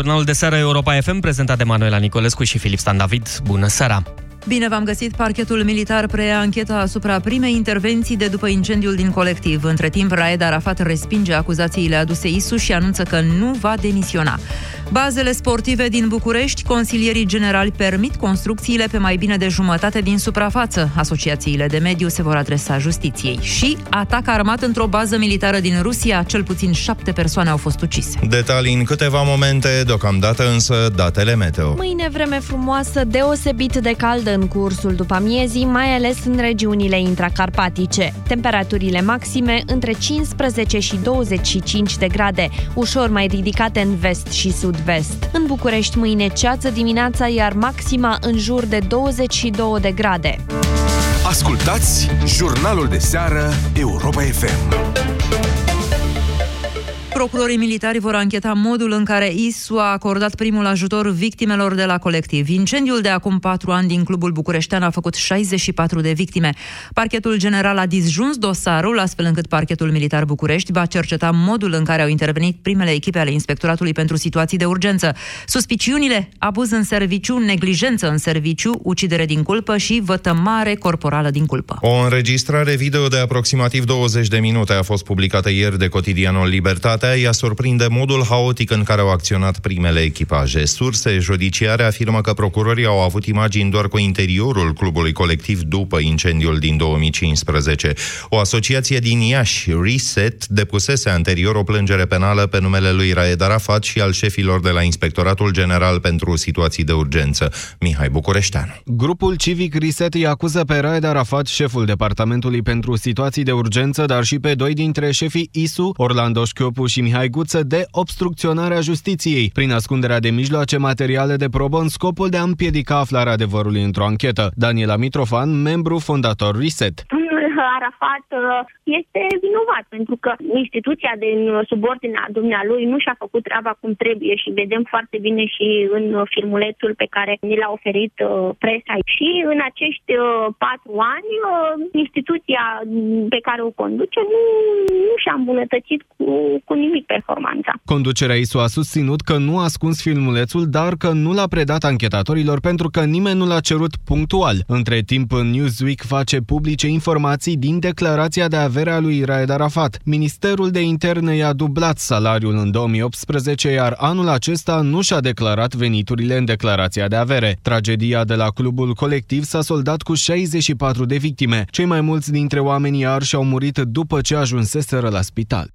jurnalul de seară Europa FM, prezentat de Manuela Nicolescu și Filip Stan David. Bună seara! Bine v-am găsit. Parchetul militar preia ancheta asupra primei intervenții de după incendiul din colectiv. Între timp, Raed Arafat respinge acuzațiile aduse ISU și anunță că nu va demisiona. Bazele sportive din București, consilierii generali permit construcțiile pe mai bine de jumătate din suprafață. Asociațiile de mediu se vor adresa justiției. Și atac armat într-o bază militară din Rusia, cel puțin șapte persoane au fost ucise. Detalii în câteva momente, deocamdată însă datele meteo. Mâine vreme frumoasă, deosebit de caldă în cursul după amiezii, mai ales în regiunile intracarpatice. Temperaturile maxime între 15 și 25 de grade, ușor mai ridicate în vest și sud vest În București mâine ceață dimineața, iar maxima în jur de 22 de grade. Ascultați jurnalul de seară Europa FM. Procurorii militari vor ancheta modul în care ISU a acordat primul ajutor victimelor de la colectiv. Incendiul de acum patru ani din clubul bucureștean a făcut 64 de victime. Parchetul general a disjuns dosarul, astfel încât parchetul militar București va cerceta modul în care au intervenit primele echipe ale Inspectoratului pentru situații de urgență. Suspiciunile, abuz în serviciu, neglijență în serviciu, ucidere din culpă și vătămare corporală din culpă. O înregistrare video de aproximativ 20 de minute a fost publicată ieri de cotidianul Libertate Libertatea ea surprinde modul haotic în care au acționat primele echipaje. Surse judiciare afirmă că procurorii au avut imagini doar cu interiorul clubului colectiv după incendiul din 2015. O asociație din Iași, Reset, depusese anterior o plângere penală pe numele lui Raed Arafat și al șefilor de la Inspectoratul General pentru Situații de Urgență, Mihai Bucureșteanu. Grupul civic Reset îi acuză pe Raed Arafat, șeful Departamentului pentru Situații de Urgență, dar și pe doi dintre șefii ISU, Orlando Șchiopuș și Mihai Guță de obstrucționarea justiției, prin ascunderea de mijloace materiale de probă în scopul de a împiedica aflarea adevărului într-o anchetă. Daniela Mitrofan, membru fondator Reset. Arafat uh, este vinovat pentru că instituția din subordinea dumnealui nu și-a făcut treaba cum trebuie și vedem foarte bine și în filmulețul pe care ni l-a oferit uh, presa. Și în acești uh, patru ani, instituția pe care o conduce nu, nu și-a îmbunătățit cu, cu nimic performanța. Conducerea ISU a susținut că nu a ascuns filmulețul, dar că nu l-a predat anchetatorilor pentru că nimeni nu l-a cerut punctual. Între timp, Newsweek face publice informații din declarația de avere a lui Raed Arafat. Ministerul de Interne i-a dublat salariul în 2018, iar anul acesta nu și-a declarat veniturile în declarația de avere. Tragedia de la clubul colectiv s-a soldat cu 64 de victime. Cei mai mulți dintre oamenii arși au murit după ce ajunseseră la spital.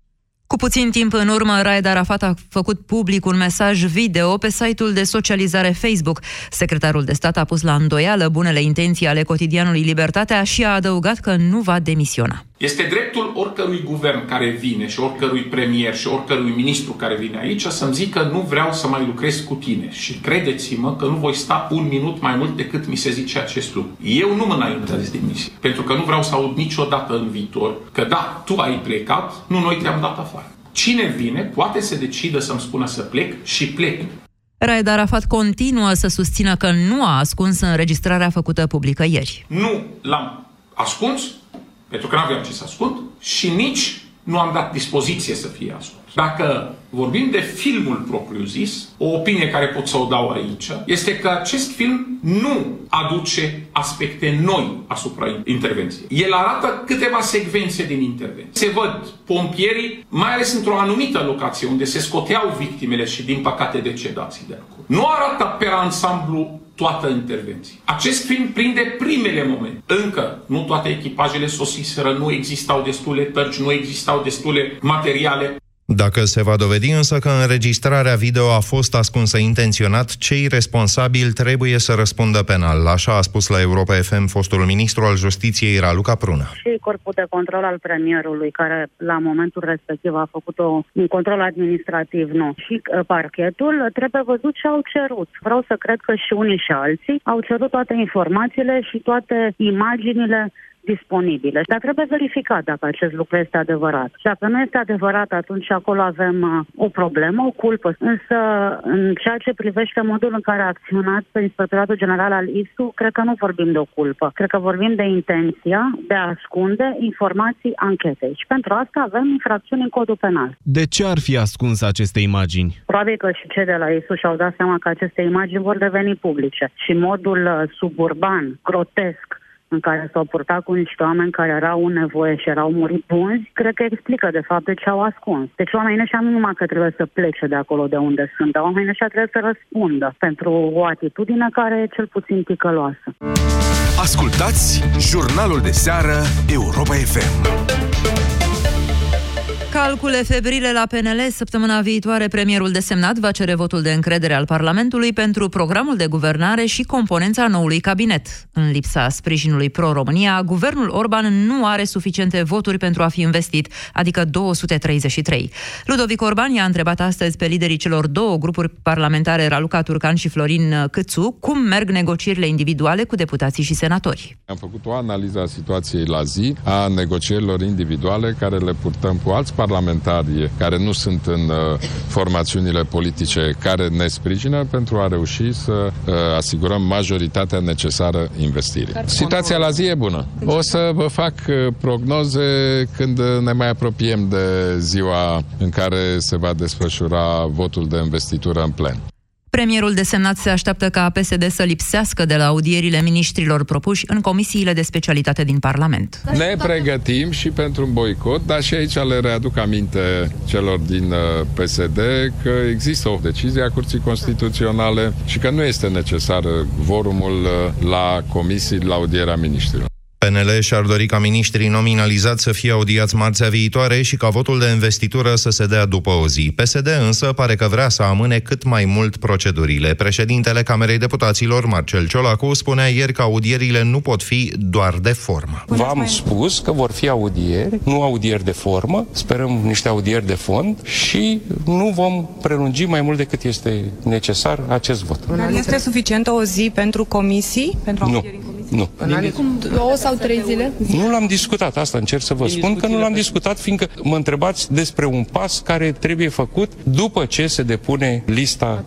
Cu puțin timp în urmă, Raed Arafat a făcut public un mesaj video pe site-ul de socializare Facebook. Secretarul de stat a pus la îndoială bunele intenții ale cotidianului Libertatea și a adăugat că nu va demisiona. Este dreptul oricărui guvern care vine și oricărui premier și oricărui ministru care vine aici să-mi zică nu vreau să mai lucrez cu tine. Și credeți-mă că nu voi sta un minut mai mult decât mi se zice acest lucru. Eu nu mă înaintez demisie, pentru că nu vreau să aud niciodată în viitor că da, tu ai plecat, nu noi te-am dat afară. Cine vine poate să decidă să-mi spună să plec și plec. Raed Arafat continuă să susțină că nu a ascuns înregistrarea făcută publică ieri. Nu l-am ascuns, pentru că nu aveam ce să ascund și nici nu am dat dispoziție să fie ascuns. Dacă vorbim de filmul propriu-zis, o opinie care pot să o dau aici, este că acest film nu aduce aspecte noi asupra intervenției. El arată câteva secvențe din intervenție. Se văd pompierii, mai ales într-o anumită locație unde se scoteau victimele și din păcate decedații de acolo. Nu arată pe ansamblu toată intervenția. Acest film prinde primele momente. Încă nu toate echipajele sosiseră, nu existau destule tărci, nu existau destule materiale. Dacă se va dovedi însă că înregistrarea video a fost ascunsă intenționat, cei responsabili trebuie să răspundă penal. Așa a spus la Europa FM fostul ministru al Justiției Raluca Prună. Și corpul de control al premierului, care la momentul respectiv a făcut o, un control administrativ, nu. Și uh, parchetul trebuie văzut și au cerut. Vreau să cred că și unii și alții au cerut toate informațiile și toate imaginile disponibile. Dar trebuie verificat dacă acest lucru este adevărat. Și dacă nu este adevărat, atunci acolo avem uh, o problemă, o culpă. Însă, în ceea ce privește modul în care a acționat Inspectoratul General al ISU, cred că nu vorbim de o culpă. Cred că vorbim de intenția de a ascunde informații anchetei. Și pentru asta avem infracțiuni în codul penal. De ce ar fi ascuns aceste imagini? Probabil că și cei de la ISU și-au dat seama că aceste imagini vor deveni publice. Și modul uh, suburban, grotesc, în care s-au purtat cu niște oameni care erau în nevoie și erau murit bunzi, cred că explică de fapt de ce au ascuns. Deci oamenii ăștia nu numai că trebuie să plece de acolo de unde sunt, dar oamenii ăștia trebuie să răspundă pentru o atitudine care e cel puțin ticăloasă. Ascultați jurnalul de seară Europa FM. Calcule febrile la PNL. Săptămâna viitoare, premierul desemnat va cere votul de încredere al Parlamentului pentru programul de guvernare și componența noului cabinet. În lipsa sprijinului pro-România, guvernul Orban nu are suficiente voturi pentru a fi investit, adică 233. Ludovic Orban i-a întrebat astăzi pe liderii celor două grupuri parlamentare, Raluca Turcan și Florin Câțu, cum merg negocierile individuale cu deputații și senatori. Am făcut o analiză a situației la zi, a negocierilor individuale care le purtăm cu alți parlamentari parlamentari care nu sunt în uh, formațiunile politice care ne sprijină pentru a reuși să uh, asigurăm majoritatea necesară investirii. Situația la zi e bună. O să vă fac uh, prognoze când ne mai apropiem de ziua în care se va desfășura votul de investitură în plen. Premierul desemnat se așteaptă ca PSD să lipsească de la audierile ministrilor propuși în comisiile de specialitate din Parlament. Ne pregătim și pentru un boicot, dar și aici le readuc aminte celor din uh, PSD că există o decizie a Curții Constituționale și că nu este necesar vorumul uh, la comisii la audierea ministrilor. PNL și-ar dori ca miniștrii nominalizați să fie audiați marțea viitoare și ca votul de investitură să se dea după o zi. PSD însă pare că vrea să amâne cât mai mult procedurile. Președintele Camerei Deputaților, Marcel Ciolacu, spunea ieri că audierile nu pot fi doar de formă. V-am spus că vor fi audieri, nu audieri de formă, sperăm niște audieri de fond și nu vom prelungi mai mult decât este necesar acest vot. Este suficientă o zi pentru comisii? Pentru nu. Nu. Cum două sau trei zile? Nu l-am discutat, asta încerc să vă spun că nu l-am discutat, fiindcă mă întrebați despre un pas care trebuie făcut după ce se depune lista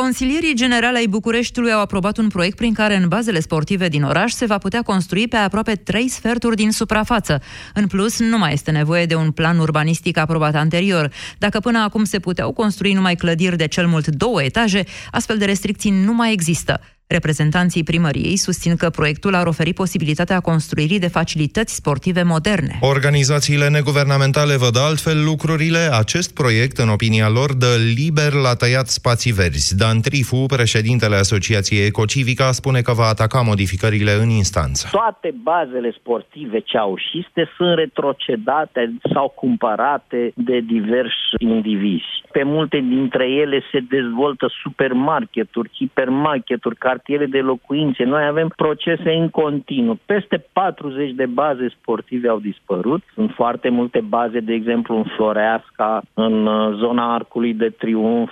Consilierii generali ai Bucureștiului au aprobat un proiect prin care în bazele sportive din oraș se va putea construi pe aproape trei sferturi din suprafață. În plus, nu mai este nevoie de un plan urbanistic aprobat anterior. Dacă până acum se puteau construi numai clădiri de cel mult două etaje, astfel de restricții nu mai există. Reprezentanții primăriei susțin că proiectul ar oferi posibilitatea construirii de facilități sportive moderne. Organizațiile neguvernamentale văd altfel lucrurile. Acest proiect, în opinia lor, dă liber la tăiat spații verzi. Dan Trifu, președintele Asociației Ecocivica, spune că va ataca modificările în instanță. Toate bazele sportive ceaușiste sunt retrocedate sau cumpărate de diversi indivizi. Pe multe dintre ele se dezvoltă supermarketuri, hipermarketuri, cartiere de locuințe. Noi avem procese în continuu. Peste 40 de baze sportive au dispărut. Sunt foarte multe baze, de exemplu, în Floreasca, în uh, zona Arcului de Triunf,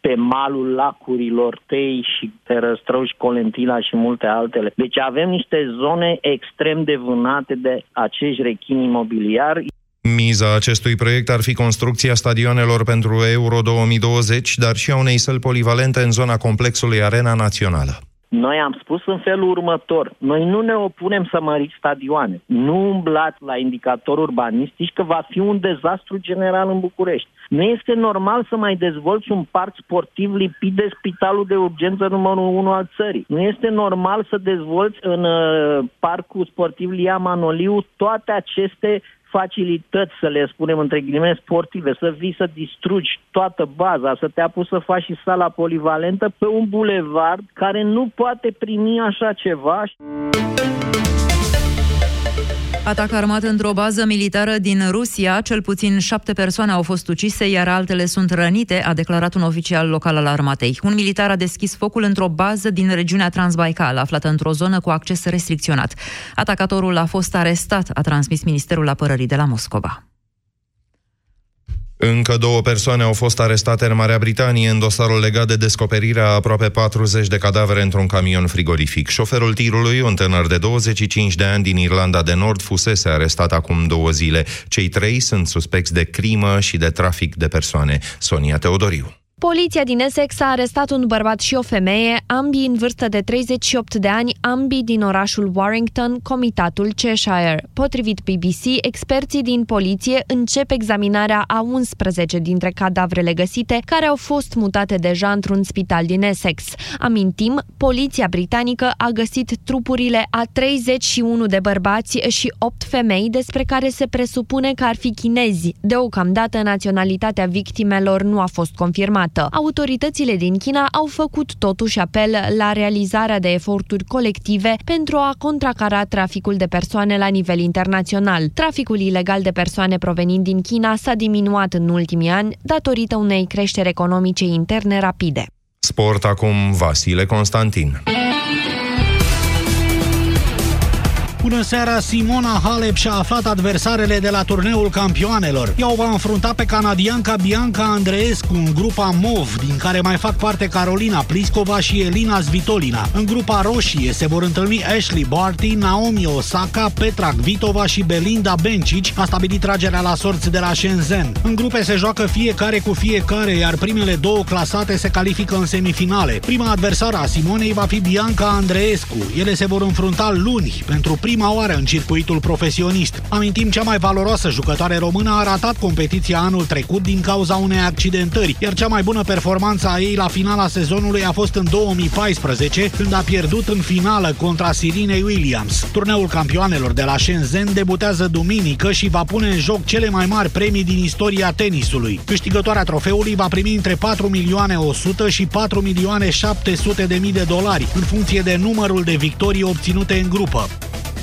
pe malul lacurilor Tei și pe Răstrăuși, Colentina și multe altele. Deci avem niște zone extrem de vânate de acești rechini imobiliari. Miza acestui proiect ar fi construcția stadionelor pentru Euro 2020, dar și a unei săli polivalente în zona complexului Arena Națională. Noi am spus în felul următor, noi nu ne opunem să măriți stadioane. Nu umblați la indicatori urbanistici că va fi un dezastru general în București. Nu este normal să mai dezvolți un parc sportiv lipit de spitalul de urgență numărul 1 al țării. Nu este normal să dezvolți în uh, parcul sportiv Lia Manoliu toate aceste facilități, să le spunem între ghilimele, sportive, să vii să distrugi toată baza, să te apuci să faci și sala polivalentă pe un bulevard care nu poate primi așa ceva. Atac armat într-o bază militară din Rusia. Cel puțin șapte persoane au fost ucise, iar altele sunt rănite, a declarat un oficial local al armatei. Un militar a deschis focul într-o bază din regiunea Transbaikal, aflată într-o zonă cu acces restricționat. Atacatorul a fost arestat, a transmis Ministerul Apărării de la Moscova. Încă două persoane au fost arestate în Marea Britanie în dosarul legat de descoperirea aproape 40 de cadavre într-un camion frigorific. Șoferul tirului, un tânăr de 25 de ani din Irlanda de Nord, fusese arestat acum două zile. Cei trei sunt suspecți de crimă și de trafic de persoane. Sonia Teodoriu. Poliția din Essex a arestat un bărbat și o femeie, ambii în vârstă de 38 de ani, ambii din orașul Warrington, comitatul Cheshire. Potrivit BBC, experții din poliție încep examinarea a 11 dintre cadavrele găsite, care au fost mutate deja într-un spital din Essex. Amintim, poliția britanică a găsit trupurile a 31 de bărbați și 8 femei despre care se presupune că ar fi chinezi. Deocamdată, naționalitatea victimelor nu a fost confirmată armată. Autoritățile din China au făcut totuși apel la realizarea de eforturi colective pentru a contracara traficul de persoane la nivel internațional. Traficul ilegal de persoane provenind din China s-a diminuat în ultimii ani datorită unei creșteri economice interne rapide. Sport acum Vasile Constantin. Bună seara, Simona Halep și-a aflat adversarele de la turneul campioanelor. Ea o va înfrunta pe canadianca Bianca Andreescu în grupa MOV, din care mai fac parte Carolina Pliskova și Elina Svitolina. În grupa roșie se vor întâlni Ashley Barty, Naomi Osaka, Petra Kvitova și Belinda Bencic, a stabilit tragerea la sorți de la Shenzhen. În grupe se joacă fiecare cu fiecare, iar primele două clasate se califică în semifinale. Prima adversară a Simonei va fi Bianca Andreescu. Ele se vor înfrunta luni pentru prima oară în circuitul profesionist. Amintim, cea mai valoroasă jucătoare română a ratat competiția anul trecut din cauza unei accidentări, iar cea mai bună performanță a ei la finala sezonului a fost în 2014, când a pierdut în finală contra Sirinei Williams. Turneul campioanelor de la Shenzhen debutează duminică și va pune în joc cele mai mari premii din istoria tenisului. Câștigătoarea trofeului va primi între 4 milioane 100 și 4 milioane 700 de mii de dolari, în funcție de numărul de victorii obținute în grupă.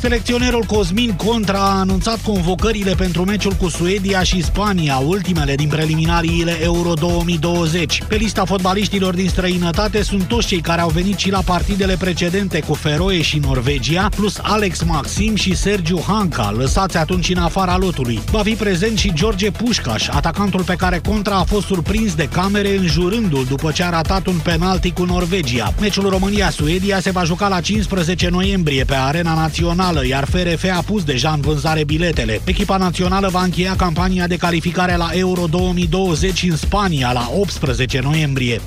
Selecționerul Cosmin Contra a anunțat convocările pentru meciul cu Suedia și Spania, ultimele din preliminariile Euro 2020. Pe lista fotbaliștilor din străinătate sunt toți cei care au venit și la partidele precedente cu Feroe și Norvegia, plus Alex Maxim și Sergiu Hanca, lăsați atunci în afara lotului. Va fi prezent și George Pușcaș, atacantul pe care Contra a fost surprins de camere înjurându-l după ce a ratat un penalti cu Norvegia. Meciul România-Suedia se va juca la 15 noiembrie pe Arena Națională națională, iar FRF a pus deja în vânzare biletele. Echipa națională va încheia campania de calificare la Euro 2020 în Spania la 18 noiembrie.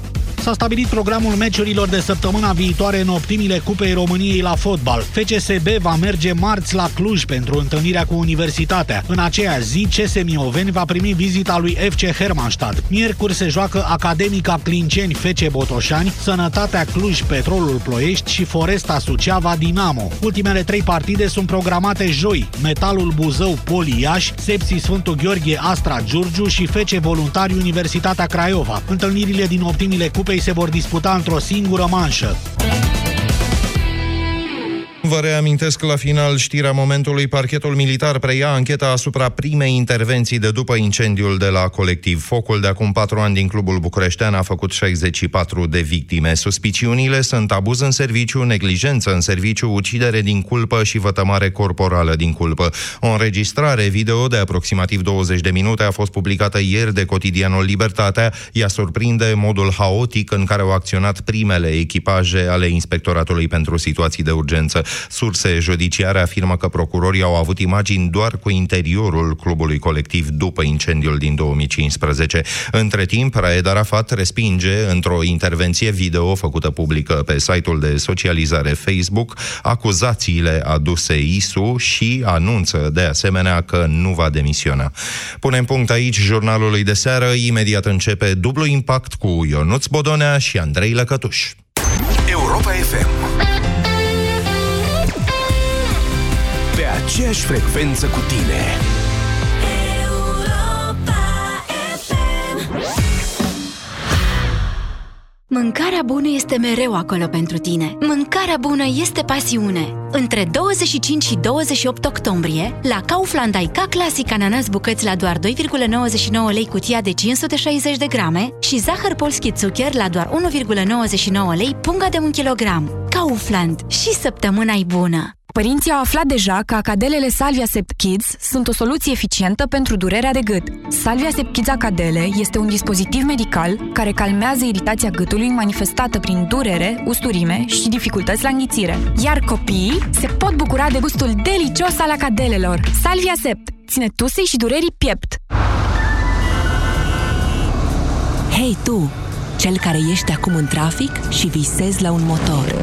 S-a stabilit programul meciurilor de săptămâna viitoare în optimile Cupei României la fotbal. FCSB va merge marți la Cluj pentru întâlnirea cu Universitatea. În aceea zi, CS Mioveni va primi vizita lui FC Hermannstadt. Miercuri se joacă Academica Clinceni FC Botoșani, Sănătatea Cluj Petrolul Ploiești și Foresta Suceava Dinamo. Ultimele trei partide sunt programate joi. Metalul Buzău Poli Iași, Sepsi Sfântul Gheorghe Astra Giurgiu și FC Voluntari Universitatea Craiova. Întâlnirile din optimile Cupei se vor disputa într-o singură manșă. Vă reamintesc la final știrea momentului. Parchetul militar preia ancheta asupra primei intervenții de după incendiul de la colectiv. Focul de acum patru ani din clubul bucureștean a făcut 64 de victime. Suspiciunile sunt abuz în serviciu, neglijență în serviciu, ucidere din culpă și vătămare corporală din culpă. O înregistrare video de aproximativ 20 de minute a fost publicată ieri de cotidianul Libertatea. Ea surprinde modul haotic în care au acționat primele echipaje ale Inspectoratului pentru Situații de Urgență. Surse judiciare afirmă că procurorii au avut imagini doar cu interiorul clubului colectiv după incendiul din 2015. Între timp, Raed Arafat respinge într-o intervenție video făcută publică pe site-ul de socializare Facebook acuzațiile aduse ISU și anunță de asemenea că nu va demisiona. Punem punct aici jurnalului de seară. Imediat începe dublu impact cu Ionuț Bodonea și Andrei Lăcătuș. Europa FM aceeași frecvență cu tine. Mâncarea bună este mereu acolo pentru tine. Mâncarea bună este pasiune. Între 25 și 28 octombrie, la Kaufland ai ca clasic ananas bucăți la doar 2,99 lei cutia de 560 de grame și zahăr polski zucker la doar 1,99 lei punga de 1 kg. Kaufland. Și săptămâna e bună! Părinții au aflat deja că acadelele Salvia Sept Kids sunt o soluție eficientă pentru durerea de gât. Salvia Sept Kids Acadele este un dispozitiv medical care calmează iritația gâtului manifestată prin durere, usturime și dificultăți la înghițire. Iar copiii se pot bucura de gustul delicios al acadelelor. Salvia Sept ține tusei și durerii piept. Hei tu, cel care ești acum în trafic și visezi la un motor.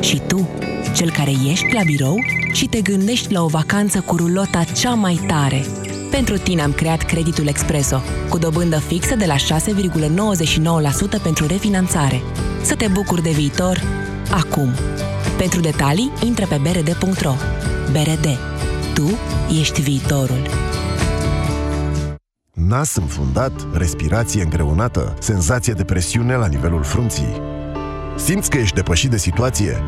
Și tu, cel care ești la birou și te gândești la o vacanță cu rulota cea mai tare. Pentru tine am creat creditul Expreso, cu dobândă fixă de la 6,99% pentru refinanțare. Să te bucuri de viitor acum. Pentru detalii, intră pe brd.ro. BRD. Tu ești viitorul. Nas înfundat, respirație îngreunată, senzație de presiune la nivelul frunții. Simți că ești depășit de situație?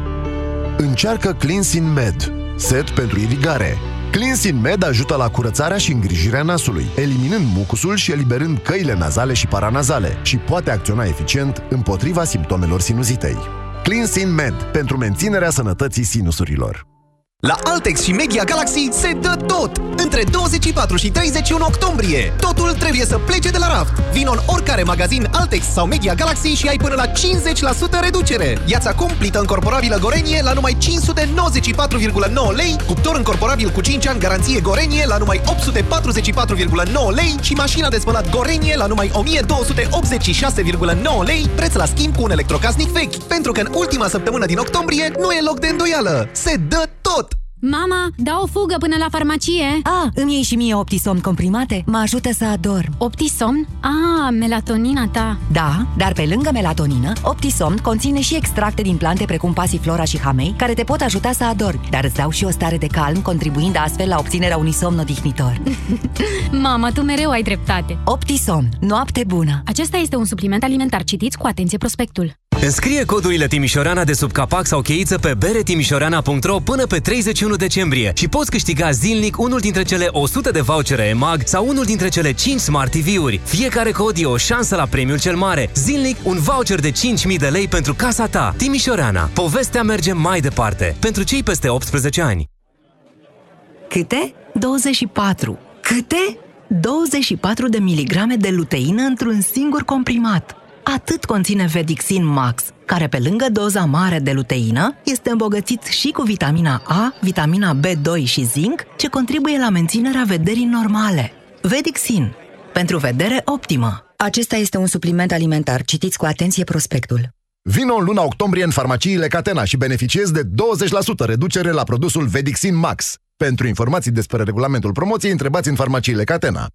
Încearcă Cleansin Med, set pentru irigare. Cleansin Med ajută la curățarea și îngrijirea nasului, eliminând mucusul și eliberând căile nazale și paranazale și poate acționa eficient împotriva simptomelor sinuzitei. Cleansin Med, pentru menținerea sănătății sinusurilor. La Altex și Media Galaxy se dă tot! Între 24 și 31 octombrie. Totul trebuie să plece de la raft. Vino în oricare magazin Altex sau Media Galaxy și ai până la 50% reducere. Iați acum plită încorporabilă Gorenie la numai 594,9 lei, cuptor încorporabil cu 5 ani garanție Gorenie la numai 844,9 lei și mașina de spălat Gorenie la numai 1286,9 lei, preț la schimb cu un electrocasnic vechi. Pentru că în ultima săptămână din octombrie nu e loc de îndoială. Se dă tot! Mama, dau o fugă până la farmacie. A, îmi iei și mie Optisomn comprimate? Mă ajută să adorm. Optisomn? A, melatonina ta. Da, dar pe lângă melatonină, Optisomn conține și extracte din plante precum pasiflora și hamei, care te pot ajuta să adormi, dar îți dau și o stare de calm, contribuind astfel la obținerea unui somn odihnitor. Mama, tu mereu ai dreptate. Optisomn. Noapte bună. Acesta este un supliment alimentar. Citiți cu atenție prospectul. Înscrie codurile Timișorana de sub capac sau cheiță pe beretimișorana.ro până pe 31 decembrie și poți câștiga zilnic unul dintre cele 100 de vouchere EMAG sau unul dintre cele 5 Smart TV-uri. Fiecare cod e o șansă la premiul cel mare. Zilnic un voucher de 5.000 de lei pentru casa ta. Timișorana. Povestea merge mai departe. Pentru cei peste 18 ani. Câte? 24. Câte? 24 de miligrame de luteină într-un singur comprimat. Atât conține Vedixin Max, care pe lângă doza mare de luteină, este îmbogățit și cu vitamina A, vitamina B2 și zinc, ce contribuie la menținerea vederii normale. Vedixin. Pentru vedere optimă. Acesta este un supliment alimentar. Citiți cu atenție prospectul. Vino în luna octombrie în farmaciile Catena și beneficiezi de 20% reducere la produsul Vedixin Max. Pentru informații despre regulamentul promoției, întrebați în farmaciile Catena.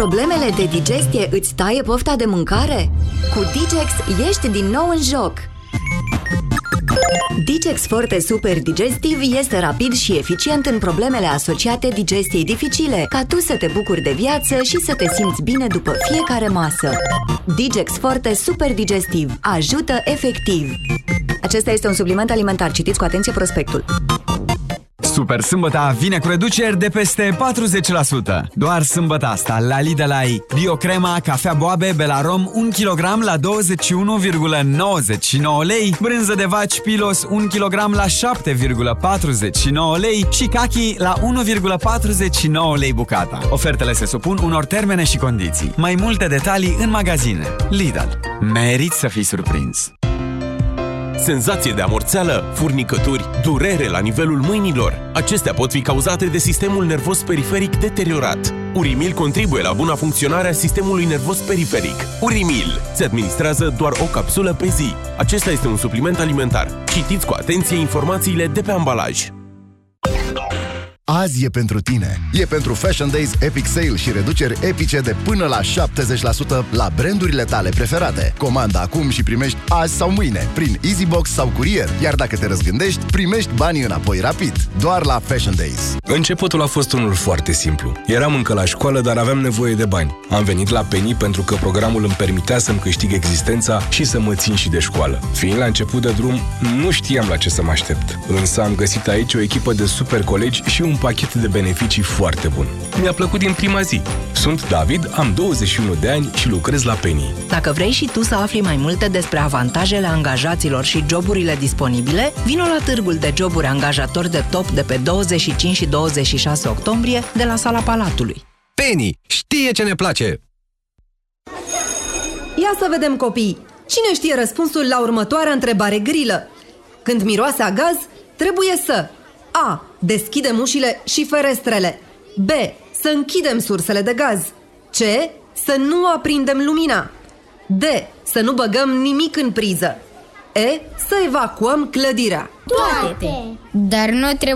Problemele de digestie îți taie pofta de mâncare? Cu Digex ești din nou în joc! Digex Forte Super Digestiv este rapid și eficient în problemele asociate digestiei dificile, ca tu să te bucuri de viață și să te simți bine după fiecare masă. Digex Forte Super Digestiv ajută efectiv. Acesta este un supliment alimentar. Citiți cu atenție prospectul. Super sâmbăta vine cu reduceri de peste 40%. Doar sâmbătă asta, la Lidl ai Biocrema, cafea boabe, Belarom, 1 kg la 21,99 lei, brânză de vaci Pilos, 1 kg la 7,49 lei și cachi la 1,49 lei bucata. Ofertele se supun unor termene și condiții. Mai multe detalii în magazine. Lidl. Merit să fii surprins senzație de amorțeală, furnicături, durere la nivelul mâinilor. Acestea pot fi cauzate de sistemul nervos periferic deteriorat. Urimil contribuie la buna funcționare a sistemului nervos periferic. Urimil se administrează doar o capsulă pe zi. Acesta este un supliment alimentar. Citiți cu atenție informațiile de pe ambalaj. Azi e pentru tine. E pentru Fashion Days Epic Sale și reduceri epice de până la 70% la brandurile tale preferate. Comanda acum și primești azi sau mâine prin EasyBox sau curier, iar dacă te răzgândești, primești banii înapoi rapid. Doar la Fashion Days. Începutul a fost unul foarte simplu. Eram încă la școală, dar aveam nevoie de bani. Am venit la Penny pentru că programul îmi permitea să-mi câștig existența și să mă țin și de școală. Fiind la început de drum, nu știam la ce să mă aștept. Însă am găsit aici o echipă de super colegi și un pachet de beneficii foarte bun. Mi-a plăcut din prima zi. Sunt David, am 21 de ani și lucrez la Penny. Dacă vrei și tu să afli mai multe despre avantajele angajaților și joburile disponibile, vino la târgul de joburi angajatori de top de pe 25 și 26 octombrie de la Sala Palatului. Penny știe ce ne place! Ia să vedem copii! Cine știe răspunsul la următoarea întrebare grilă? Când miroase a gaz, trebuie să A. Deschidem ușile și ferestrele B. Să închidem sursele de gaz C. Să nu aprindem lumina D. Să nu băgăm nimic în priză E. Să evacuăm clădirea Toate! Dar nu trebuie